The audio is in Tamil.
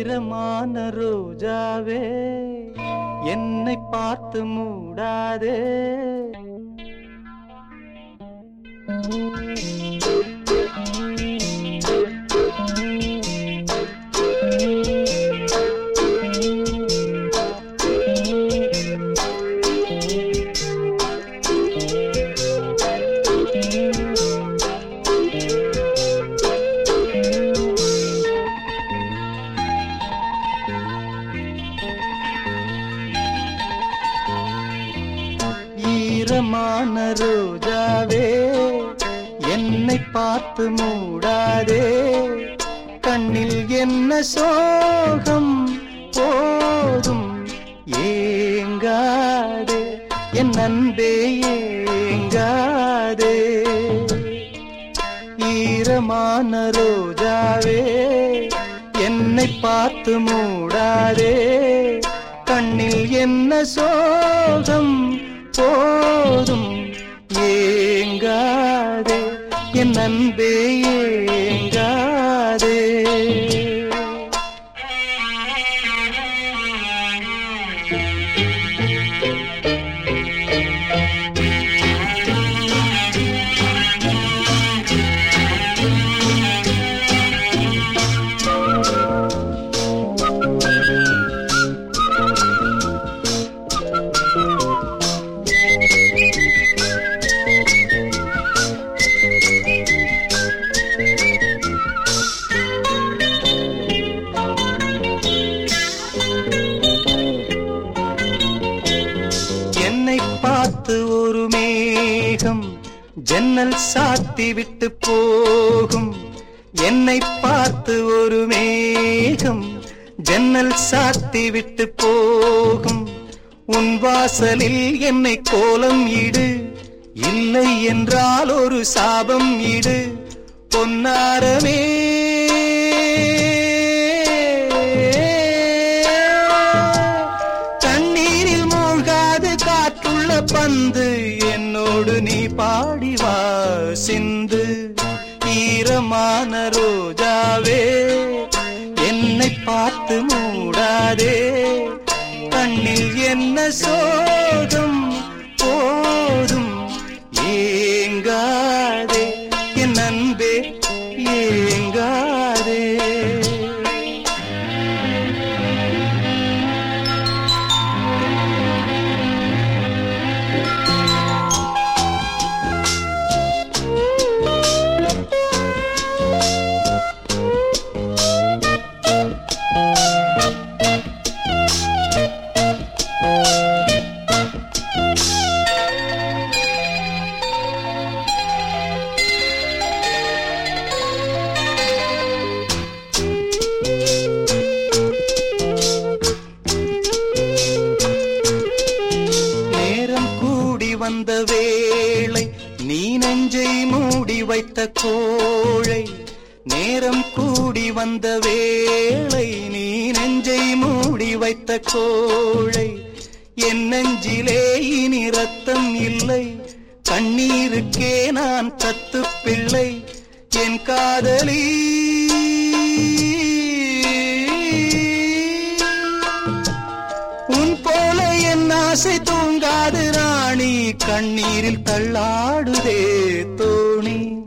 ஈரமான ரோஜாவே என்னை பார்த்து மூடாதே. ஈரமான ரோஜாவே என்னை பார்த்து மூடாதே. கண்ணில் என்ன சோகம் போதும் ஏங்காதே. என் அன்பே ஏங்காதே. ஈரமான ரோஜாவே என்னை பார்த்து மூடாதே. கண்ணில் என்ன சோகம் அன்பே மேகம் ஜன்னல் சாத்தி விட்டு போகும். என்னை பார்த்து ஒரு மேகம் ஜன்னல் சாத்தி விட்டு போகும். உன் வாசலில் என்னை கோலம் இடு இல்லை என்றால் ஒரு சாபம் இடு. பொன்னாரமே. தண்ணீரில் மூழ்காது காற்றுள்ள பந்து என்னோடு நீ பாடி வா சிந்து. ஈரமான ரோஜாவே என்னை பார்த்து மூடாதே. கண்ணில் என்ன சோ வந்த வேளை நீ நெஞ்சை மூடி வைத்த கோழை நேரம் கூடி வந்த வேளை நீ நெஞ்சை மூடி வைத்த கோழை. என் நெஞ்சிலே இனி ரத்தம் இல்லை கண்ணீருக்கே நான் தத்து பிள்ளை என் காதலி. உன் போல என் ஆசை கண்ணீரில் தள்ளாடுதே தோணி.